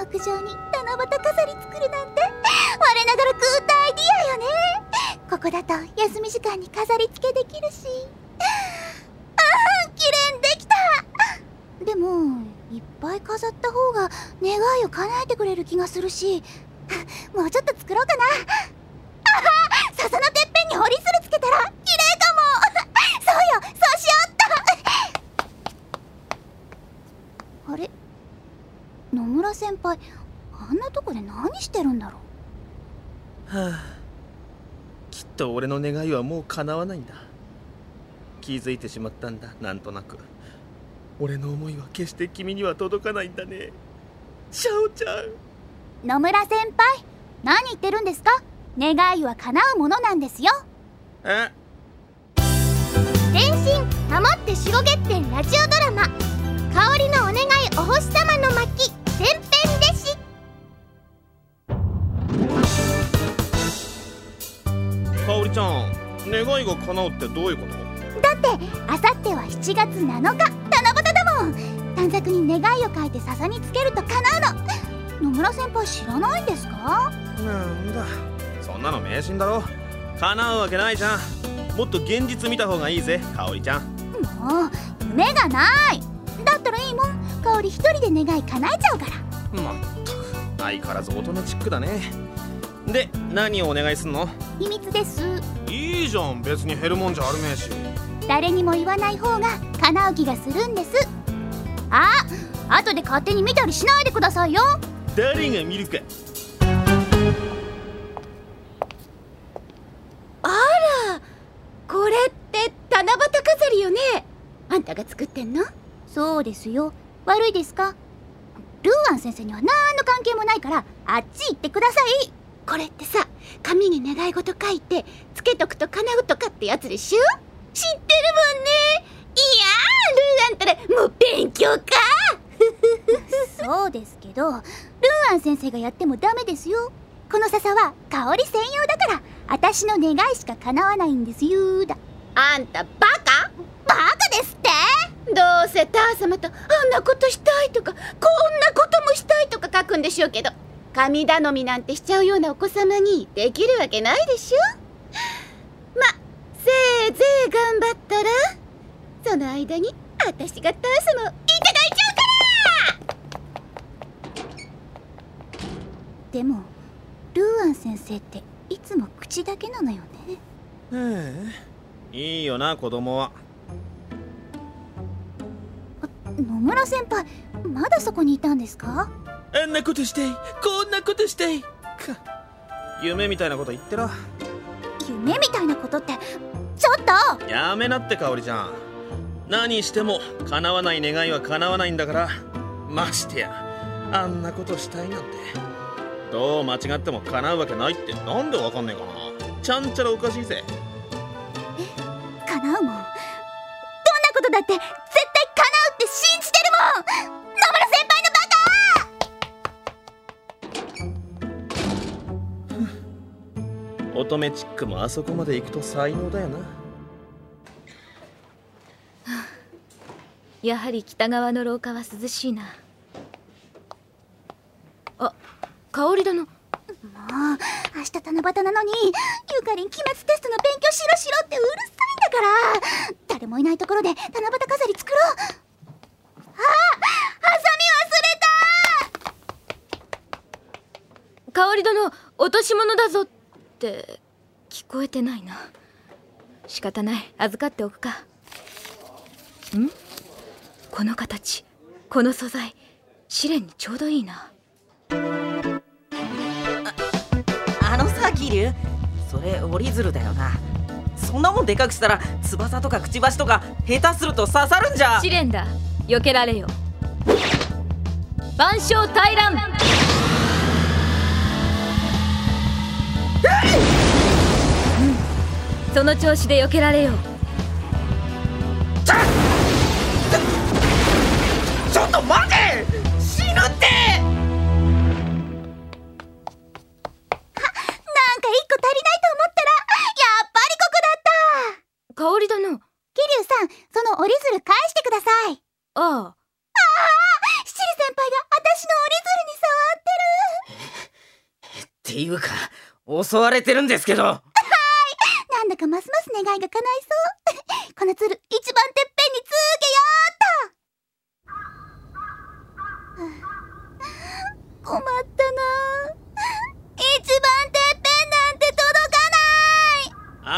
の屋上に七夕飾り作るなんて我ながらグータアイディアよね。ここだと休み時間に飾り付けできるし。ああ綺麗にできた。でもいっぱい飾った方が願いを叶えてくれる気がするしもうちょっと作ろうかな。あは笹のてっぺんに折り鶴つけたら綺麗かもそうよそうしよっとあれ野村先輩あんなとこで何してるんだろう？はあ。きっと俺の願いはもう叶わないんだ。気づいてしまったんだなんとなく。俺の思いは決して君には届かないんだね。シャオちゃん。野村先輩何言ってるんですか？願いは叶うものなんですよ。え？全身守って守護月天ラジオドラマ「香りのお願いお星様の巻」ゃん願いが叶うってどういうこと？だってあさっては7月7日。七夕だも。ん短冊に願いを書いて笹につけると叶うの。野村先輩知らないんですか？なんだ。そんなの迷信だろ。叶うわけないじゃん。もっと現実見た方がいいぜ香織ちゃん。もう夢がない。だったらいいもん。香織一人で願い叶えちゃうから。まったく。相変わらず大人チックだねで何をお願いすんの？秘密です。いいじゃん。別に減るもんじゃあるめえし。誰にも言わない方が叶う気がするんです。あ後で勝手に見たりしないでくださいよ。誰が見るか。あらこれって七夕飾りよね。あんたが作ってんの？そうですよ。悪いですか？ルーアン先生には何の関係もないからあっち行ってくださいこれってさ紙に願い事書いてつけとくと叶うとかってやつでしょ？知ってるもんね。いやールーアンったらもう勉強か。そうですけどルーアン先生がやってもダメですよ。この笹は香り専用だから私の願いしか叶わないんですよだ。あんたバカ？バカですって？どうせター様とあんなことしたいとかこんなこともしたいとか書くんでしょうけど神頼みなんてしちゃうようなお子様にできるわけないでしょ？ませいぜい頑張ったらその間に私がター様をいただいちゃうから！でもルーアン先生っていつも口だけなのよね。へえ。いいよな子供は。野村先輩まだそこにいたんですか？あんなことしてこんなことして。か夢みたいなこと言ってろ。夢みたいなことってちょっと！やめなって香織ちゃん。何しても叶わない願いは叶わないんだからましてやあんなことしたいなんて。どう間違っても叶うわけないってなんでわかんねえかな。ちゃんちゃらおかしいぜ。え叶うもん？どんなことだって乙女チックもあそこまで行くと才能だよな、はあ、やはり北側の廊下は涼しいな。あ香り殿。もう明日七夕なのにゆかりん期末テストの勉強しろしろってうるさいんだから。誰もいないところで七夕飾り作ろう。あハサミ忘れた。香り殿落とし物だぞ。って聞こえてないな。仕方ない。預かっておくか。ん？この形。この素材。試練にちょうどいいな。あのさ桐生それ折り鶴だよな。そんなもんでかくしたら翼とかくちばしとか下手すると刺さるんじゃ。試練だ。避けられよ。万象大乱その調子で避けられよう。ちょちょっと待て！死ぬって！なんか一個足りないと思ったらやっぱりここだった！香り殿。桐生さんその折り鶴返してください。ああ。ああ七里先輩が私っていうか襲われてるんですけどかますます願いが叶いそう。この鶴一番てっぺんにつーけよーっと。困ったな。一番てっぺんなんて届か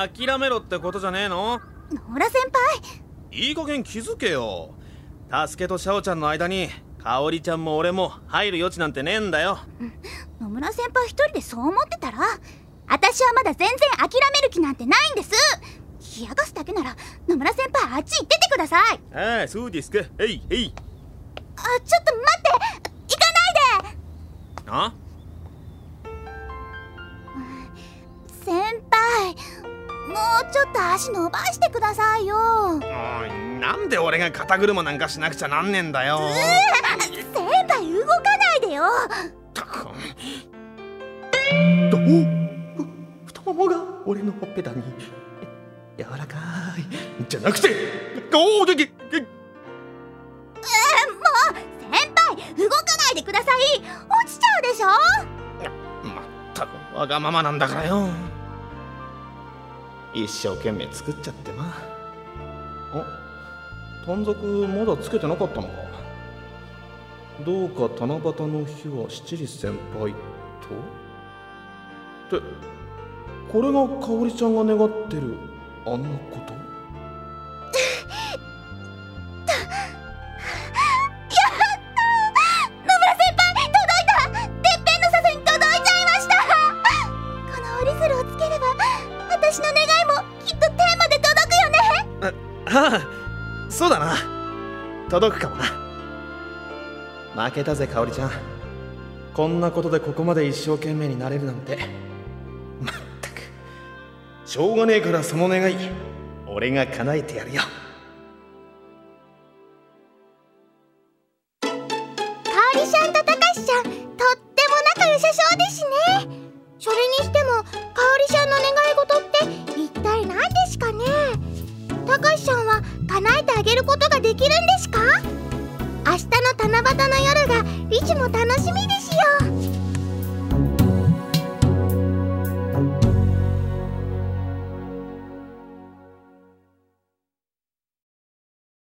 諦めろってことじゃねえの？ない野村先輩。いい加減気づけよ。助けとシャオちゃんの間に香織ちゃんも俺も入る余地なんてねえんだよ。野村先輩一人でそう思ってたら私はまだ全然諦める気なんてないんです。冷やかすだけなら野村先輩あっち行っててください。ああそうですか。へいへい。あちょっと待って。行かないで。あ？先輩もうちょっと足伸ばしてくださいよ。なんで俺が肩車なんかしなくちゃなんねえんだよ。先輩俺のほっぺたに柔らかい。じゃなくておおでけ先輩動かないでください。落ちちゃうでしょ？まったくわがままなんだからよ。一生懸命作っちゃってな。あ短冊まだつけてなかったのか。どうか七夕の日は七里先輩と？ってこれが香織ちゃんが願ってるあんなこと？野村先輩届いた！てっぺんの笹に届いちゃいました！この折り鶴をつければ私の願いもきっと天まで届くよね！ああそうだな。届くかもな。負けたぜ香織ちゃん。こんなことでここまで一生懸命になれるなんてしょうがねえからその願い俺が叶えてやるよ。香織ちゃんとたかしちゃんとっても仲良さそうですね。それにしても香織ちゃんの願い事って一体何ですかね？たかしちゃんは叶えてあげることができるんですか？明日の七夕の夜がいつも楽しみです